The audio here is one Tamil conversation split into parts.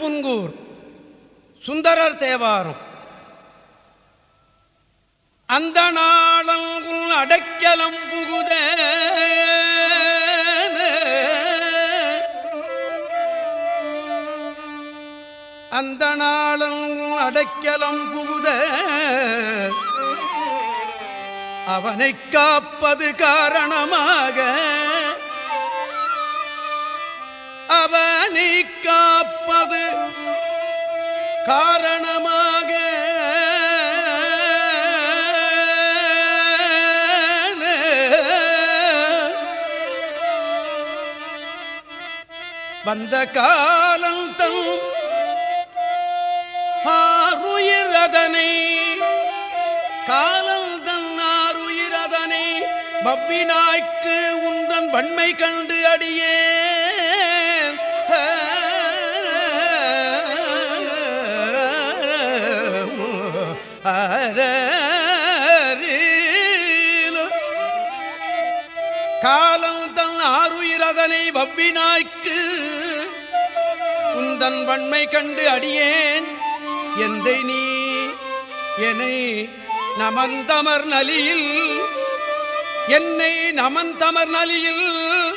திருப்புன்கூர் சுந்தரர் தேவாரம். அந்த நாளங்குள் அடைக்கலம் புகுத. அந்த நாளங்குள் அடைக்கலம் புகுத. அவனை காப்பது காரணமாக. அவனை கா காரணமாக வந்த காலம் தம் ஆறுயிரதனை காலம் தன் ஆறுயிரதனை பவ்வினாய்க்கு உந்தன் வன்மை கண்டு அடியே காலம் தன் ஆறுயிரதனை வவ்வினாய்க்கு. உந்தன் வன்மை கண்டு அடியேன். எந்தை நீ? என்னை நமந்தமர் நலியில். என்னை நமந்தமர் நலியில்.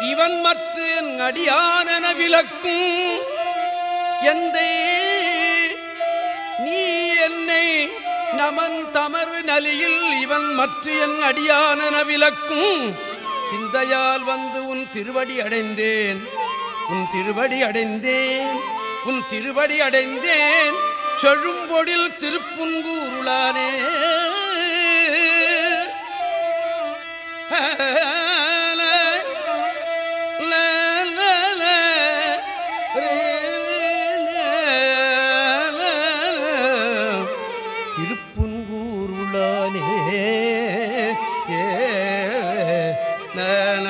இவன் மற்ற என் அடியானன விளக்கும். எந்தை நமன் தமறு நலியில் இவன் மற்ற என் அடியானன விளக்கும். சிந்தையால் வந்து உன் திருவடி அடைந்தேன். உன் திருவடி அடைந்தேன். உன் திருவடி அடைந்தேன். செழும்பொடில் திருப்புன்கூருளானே ஏ நன